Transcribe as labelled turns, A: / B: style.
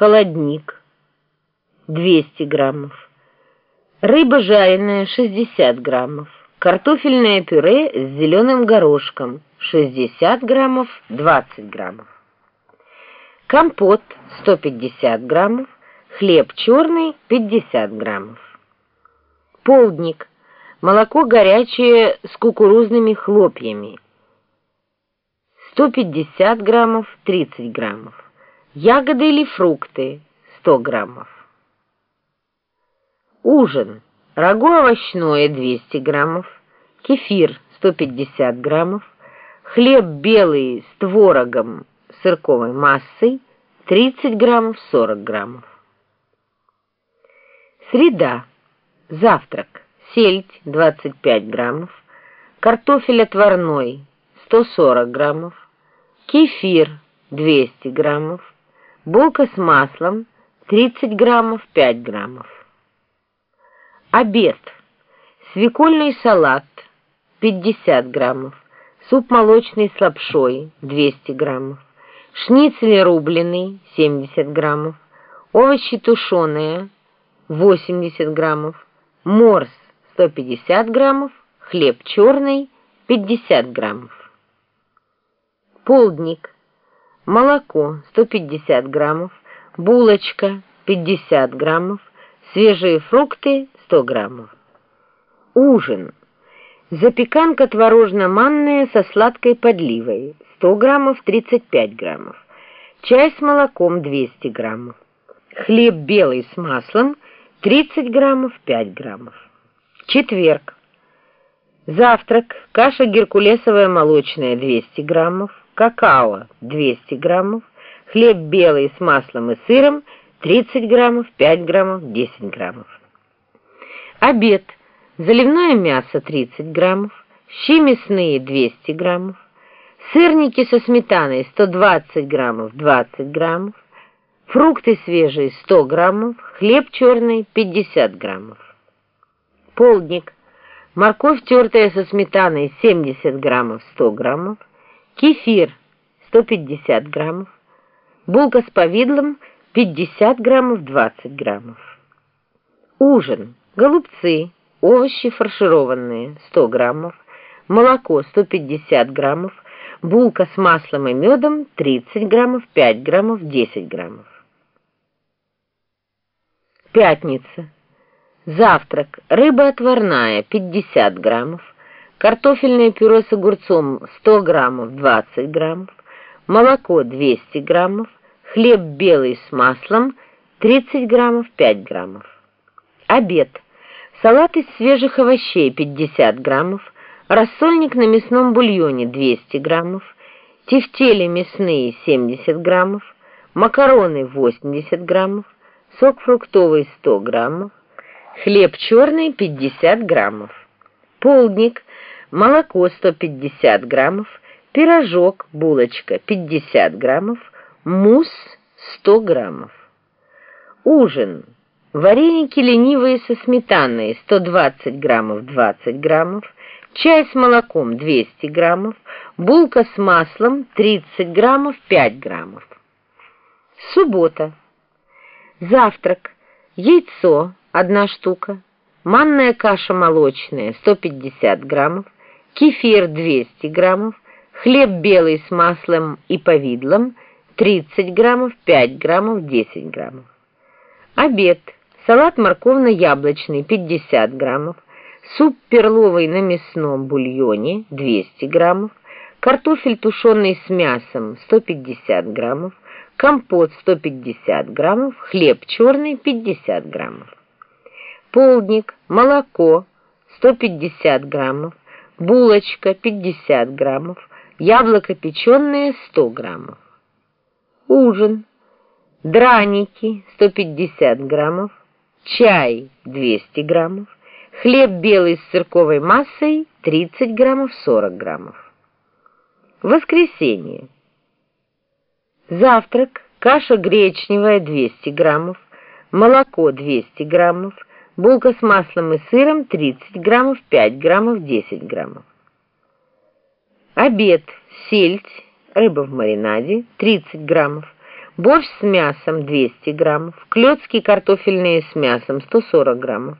A: холодник 200 граммов, рыба жареная 60 граммов, картофельное пюре с зеленым горошком 60 граммов, 20 граммов, компот 150 граммов, хлеб черный 50 граммов, полдник, молоко горячее с кукурузными хлопьями. 150 граммов, 30 граммов. Ягоды или фрукты 100 граммов. Ужин. Рагу овощное 200 граммов, кефир 150 граммов, хлеб белый с творогом сырковой массой 30 граммов, 40 граммов. Среда. Завтрак. Сельдь 25 граммов, картофель отварной 140 граммов, кефир 200 граммов, булка с маслом 30 граммов 5 граммов. Обед. Свекольный салат 50 граммов, суп молочный с лапшой 200 граммов, шницель рубленый 70 граммов, овощи тушеные 80 граммов, морс 150 граммов, хлеб черный 50 граммов. Полдник, молоко 150 граммов, булочка 50 граммов, свежие фрукты 100 граммов. Ужин. Запеканка творожно-манная со сладкой подливой 100 граммов 35 граммов. Чай с молоком 200 граммов. Хлеб белый с маслом 30 граммов 5 граммов. Четверг. Завтрак. Каша геркулесовая молочная 200 граммов какао 200 граммов, хлеб белый с маслом и сыром 30 граммов, 5 граммов, 10 граммов. Обед. Заливное мясо 30 граммов, щи мясные 200 граммов, сырники со сметаной 120 граммов, 20 граммов, фрукты свежие 100 граммов, хлеб черный 50 граммов. Полдник. Морковь тертая со сметаной 70 граммов, 100 граммов, кефир 150 граммов, булка с повидлом 50 граммов 20 граммов. Ужин. Голубцы, овощи фаршированные 100 граммов, молоко 150 граммов, булка с маслом и медом 30 граммов, 5 граммов, 10 граммов. Пятница. Завтрак. Рыба отварная 50 граммов, картофельное пюре с огурцом 100 граммов 20 граммов, молоко 200 граммов, хлеб белый с маслом 30 граммов 5 граммов. Обед. Салат из свежих овощей 50 граммов, рассольник на мясном бульоне 200 граммов, тефтели мясные 70 граммов, макароны 80 граммов, сок фруктовый 100 граммов, хлеб черный 50 граммов. Полдник – молоко 150 граммов, пирожок, булочка 50 граммов, мусс 100 граммов. Ужин. Вареники ленивые со сметаной 120 граммов 20 граммов, чай с молоком 200 граммов, булка с маслом 30 граммов 5 граммов. Суббота. Завтрак. Яйцо 1 штука, манная каша молочная 150 граммов, кефир 200 граммов, хлеб белый с маслом и повидлом 30 граммов, 5 граммов, 10 граммов. Обед. Салат морковно-яблочный 50 граммов, суп перловый на мясном бульоне 200 граммов, картофель тушеный с мясом 150 граммов, компот 150 граммов, хлеб черный 50 граммов. Полдник, молоко 150 граммов, булочка 50 граммов, яблоко печеное 100 граммов. Ужин. Драники 150 граммов, чай 200 граммов, хлеб белый с сырковой массой 30 граммов 40 граммов. Воскресенье. Завтрак. Каша гречневая 200 граммов, молоко 200 граммов, булка с маслом и сыром 30 граммов, 5 граммов, 10 граммов. Обед. Сельдь, рыба в маринаде 30 граммов, борщ с мясом 200 граммов, клетки картофельные с мясом 140 граммов,